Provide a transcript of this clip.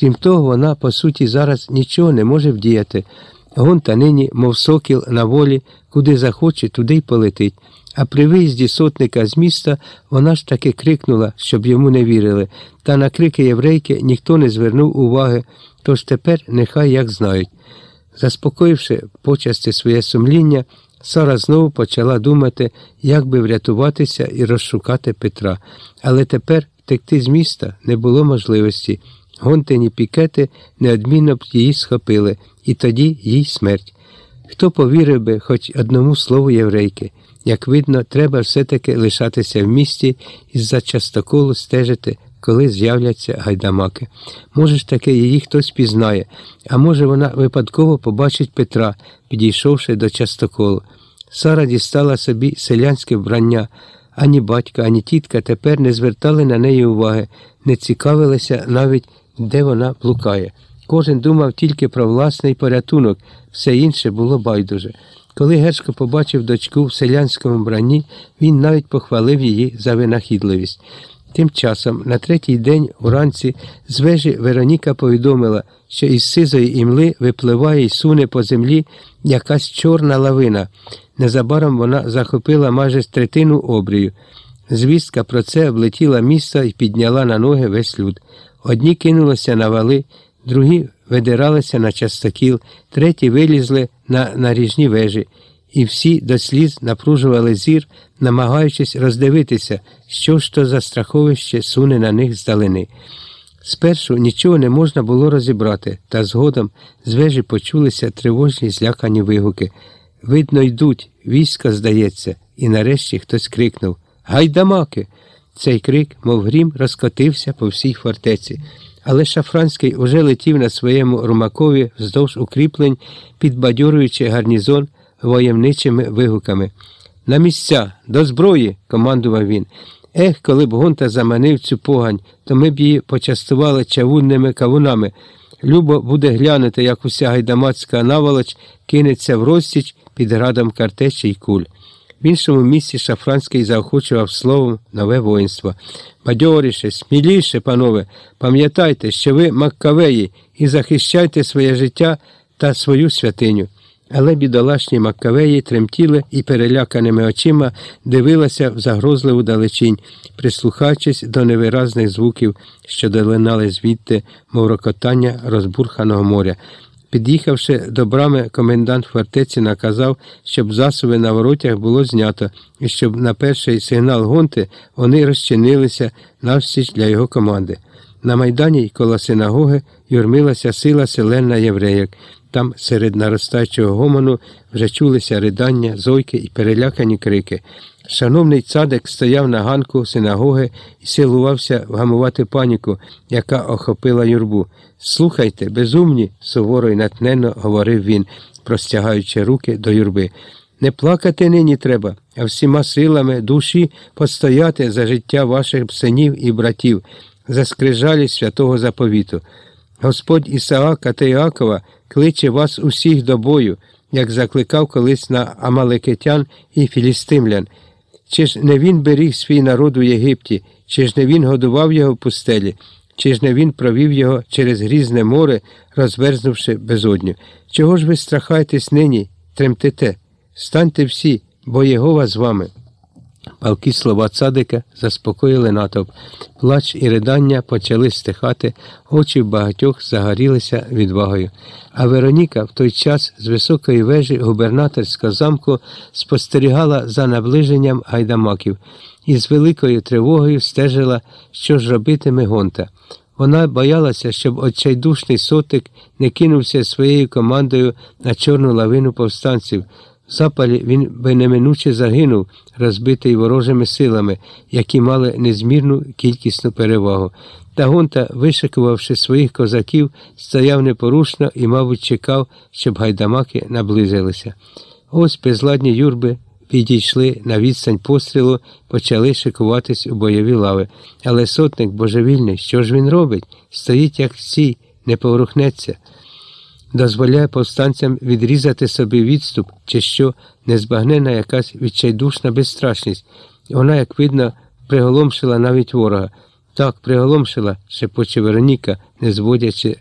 Крім того, вона, по суті, зараз нічого не може вдіяти. Гонта нині, мов сокіл на волі, куди захоче, туди й полетить. А при виїзді сотника з міста вона ж таки крикнула, щоб йому не вірили, та на крики єврейки ніхто не звернув уваги, тож тепер нехай як знають. Заспокоївши почасти своє сумління, Сара знову почала думати, як би врятуватися і розшукати Петра. Але тепер втекти з міста не було можливості. Гонтині пікети неодмінно б її схопили, і тоді їй смерть. Хто повірив би хоч одному слову єврейки? Як видно, треба все-таки лишатися в місті і за частоколу стежити, коли з'являться гайдамаки. Може ж таки її хтось пізнає, а може вона випадково побачить Петра, підійшовши до частоколу. Сара дістала собі селянське вбрання. Ані батька, ані тітка тепер не звертали на неї уваги, не цікавилися навіть, де вона блукає. Кожен думав тільки про власний порятунок, все інше було байдуже. Коли Гершко побачив дочку в селянському вбранні, він навіть похвалив її за винахідливість. Тим часом, на третій день уранці з вежі Вероніка повідомила, що із сизої імли випливає й суне по землі якась чорна лавина. Незабаром вона захопила майже третину обрію. Звістка про це облетіла місто і підняла на ноги весь люд. Одні кинулися на вали, другі видиралися на частокіл, треті вилізли на наріжні вежі, і всі до сліз напружували зір, намагаючись роздивитися, що ж то за страховище суне на них здалини. Спершу нічого не можна було розібрати, та згодом з вежі почулися тривожні злякані вигуки. Видно, йдуть, військо здається, і нарешті хтось крикнув Гайдамаки! Цей крик, мов грім, розкотився по всій фортеці. Але Шафранський уже летів на своєму румакові вздовж укріплень, підбадьорюючи гарнізон воєвничими вигуками. На місця, до зброї, командував він. Ех, коли б гонта заманив цю погань, то ми б її почастували чавунними кавунами. Любо буде глянути, як уся гайдамацька наволоч кинеться в розтіч під градом картечі й куль. В іншому місці Шафранський заохочував словом нове воїнство. Бадьоріше, сміліше, панове, пам'ятайте, що ви Маккавеї, і захищайте своє життя та свою святиню. Але бідолашні Маккавеї тремтіли і переляканими очима дивилися в загрозливу далечінь, прислухаючись до невиразних звуків, що долинали звідти, мов рокотання розбурханого моря. Під'їхавши до брами, комендант фортеці наказав, щоб засоби на воротях було знято, і щоб на перший сигнал гонти вони розчинилися навстіч для його команди. На майдані коло синагоги юрмилася сила селена євреїк. Там серед наростаючого гомону вже чулися ридання, зойки і перелякані крики. Шановний цадик стояв на ганку синагоги і силувався вгамувати паніку, яка охопила юрбу. Слухайте, безумні, суворо й натненно говорив він, простягаючи руки до юрби. Не плакати нині треба, а всіма силами душі постояти за життя ваших синів і братів, за скрижалі святого заповіту. Господь Ісаака та Іакова кличе вас усіх до бою, як закликав колись на Амалекитян і Філістимлян. Чи ж не він беріг свій народ у Єгипті, чи ж не він годував його в пустелі, чи ж не він провів його через грізне море, розверзнувши безодню? Чого ж ви страхаєтесь нині, тремтете? Станьте всі, бо Єгова з вами. Палкі слова цадика заспокоїли натовп. Плач і ридання почали стихати, очі багатьох загорілися відвагою. А Вероніка в той час з високої вежі губернаторського замку спостерігала за наближенням гайдамаків і з великою тривогою стежила, що ж робитиме гонта. Вона боялася, щоб отчайдушний сотик не кинувся своєю командою на чорну лавину повстанців. В запалі він би неминуче загинув, розбитий ворожими силами, які мали незмірну кількісну перевагу. Та гонта, вишикувавши своїх козаків, стояв непорушно і, мабуть, чекав, щоб гайдамаки наблизилися. Ось безладні юрби підійшли на відстань пострілу, почали шикуватись у бойові лави. Але сотник божевільний, що ж він робить? Стоїть, як стій, не поворухнеться дозволяє повстанцям відрізати собі відступ, чи що незбагнена якась відчайдушна безстрашність. Вона, як видно, приголомшила навіть ворога. Так, приголомшила, шепоче Вероніка, не зводячи